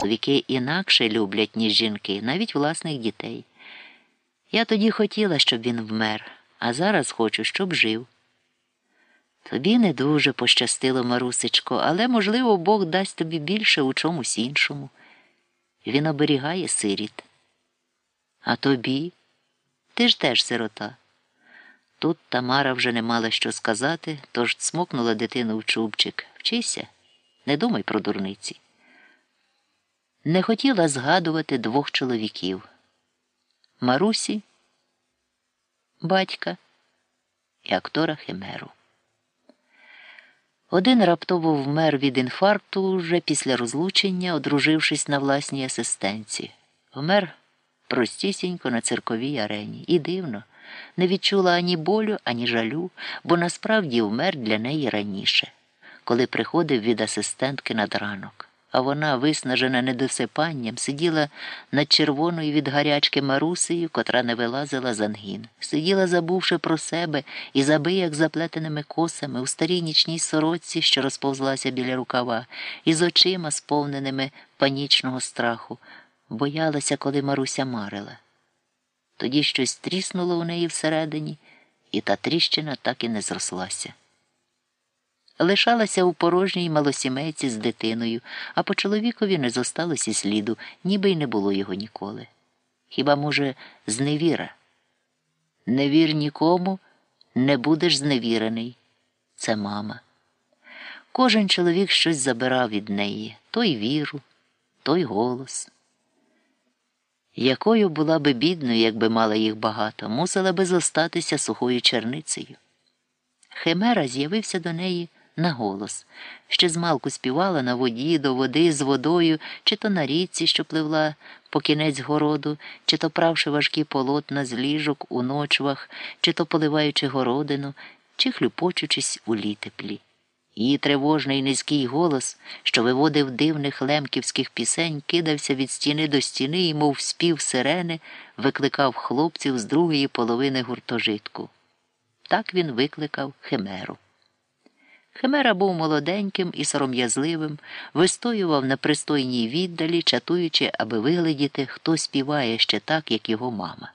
Чоловіки інакше люблять, ніж жінки, навіть власних дітей. Я тоді хотіла, щоб він вмер, а зараз хочу, щоб жив. Тобі не дуже пощастило, Марусечко, але, можливо, Бог дасть тобі більше у чомусь іншому. Він оберігає сиріт. А тобі? Ти ж теж сирота. Тут Тамара вже не мала що сказати, тож цмокнула дитину в чубчик. Вчися, не думай про дурниці. Не хотіла згадувати двох чоловіків Марусі, батька і актора Химеру. Один раптово вмер від інфаркту вже після розлучення, одружившись на власній асистенці. Вмер простісінько на цирковій арені. І дивно, не відчула ані болю, ані жалю, бо насправді вмер для неї раніше, коли приходив від асистентки над ранок а вона, виснажена недосипанням, сиділа над червоною від гарячки Марусею, котра не вилазила з ангін. Сиділа, забувши про себе, і забияк заплетеними косами у старій нічній сорочці, що розповзлася біля рукава, і з очима, сповненими панічного страху, боялася, коли Маруся марила. Тоді щось тріснуло у неї всередині, і та тріщина так і не зрослася лишалася у порожній малосімейці з дитиною, а по чоловікові не зосталося сліду, ніби й не було його ніколи. Хіба, може, зневіра? Не вір нікому, не будеш зневірений. Це мама. Кожен чоловік щось забирав від неї той віру, той голос. Якою була би бідною, якби мала їх багато, мусила би зостатися сухою черницею. Химера з'явився до неї на голос. Ще змалку співала на воді, до води з водою, чи то на річці, що пливла по кінець городу, чи то правши важкі полотна з ліжок у ночвах, чи то поливаючи городину, чи хлюпочучись у літеплі. Її тривожний низький голос, що виводив дивних лемківських пісень, кидався від стіни до стіни і, мов спів сирени, викликав хлопців з другої половини гуртожитку. Так він викликав Химеру. Химера був молоденьким і сором'язливим, вистоював на пристойній віддалі, чатуючи, аби виглядіти, хто співає ще так, як його мама.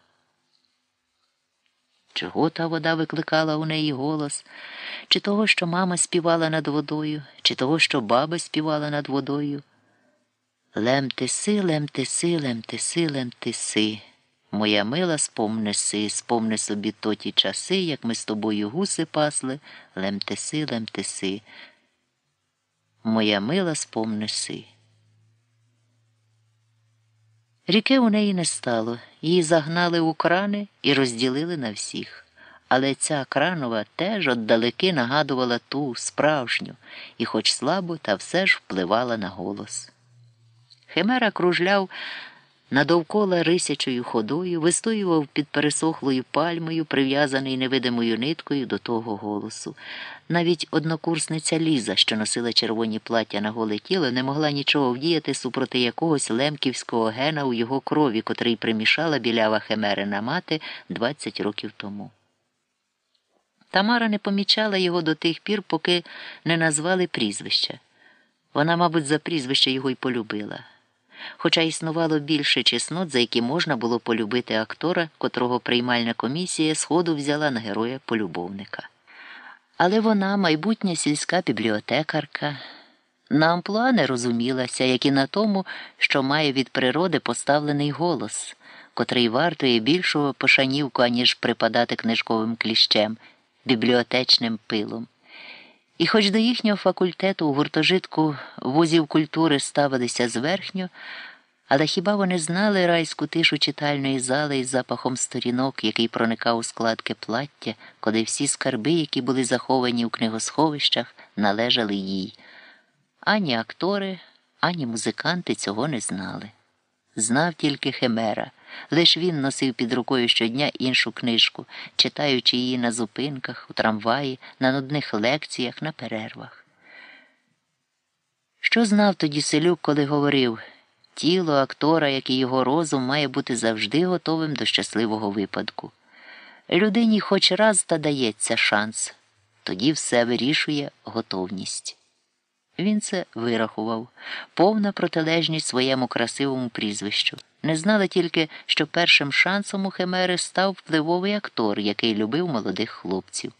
Чого та вода викликала у неї голос, чи того, що мама співала над водою, чи того, що баба співала над водою? Лемтиси, лемтиси, лемтиси, лемтиси. Моя мила, спомнеси, спомни собі то ті часи, як ми з тобою гуси пасли, лемтеси, лемтеси. Моя мила, спомнеси. Ріки у неї не стало, її загнали у крани і розділили на всіх. Але ця кранова теж отдалеки нагадувала ту справжню і, хоч слабо, та все ж впливала на голос. Химера кружляв надовкола рисячою ходою вистоював під пересохлою пальмою, прив'язаний невидимою ниткою до того голосу. Навіть однокурсниця Ліза, що носила червоні плаття на голе тіло, не могла нічого вдіяти супроти якогось лемківського гена у його крові, котрий примішала білява Хемерина мати 20 років тому. Тамара не помічала його до тих пір, поки не назвали прізвища. Вона, мабуть, за прізвище його й полюбила хоча існувало більше чеснот, за які можна було полюбити актора, котрого приймальна комісія сходу взяла на героя полюбовника. Але вона, майбутня сільська бібліотекарка, на амплуа не розумілася, як і на тому, що має від природи поставлений голос, котрий вартує більшого пошанівку, аніж припадати книжковим кліщем, бібліотечним пилом. І хоч до їхнього факультету у гуртожитку вузів культури ставилися зверхньо, але хіба вони знали райську тишу читальної зали із запахом сторінок, який проникав у складки плаття, коли всі скарби, які були заховані у книгосховищах, належали їй? Ані актори, ані музиканти цього не знали. Знав тільки Химера. Лиш він носив під рукою щодня іншу книжку, читаючи її на зупинках, у трамваї, на нудних лекціях, на перервах. Що знав тоді селюк, коли говорив тіло актора, як і його розум, має бути завжди готовим до щасливого випадку. Людині хоч раз та дається шанс, тоді все вирішує готовність. Він це вирахував, повна протилежність своєму красивому прізвищу. Не знала тільки, що першим шансом у Химери став впливовий актор, який любив молодих хлопців.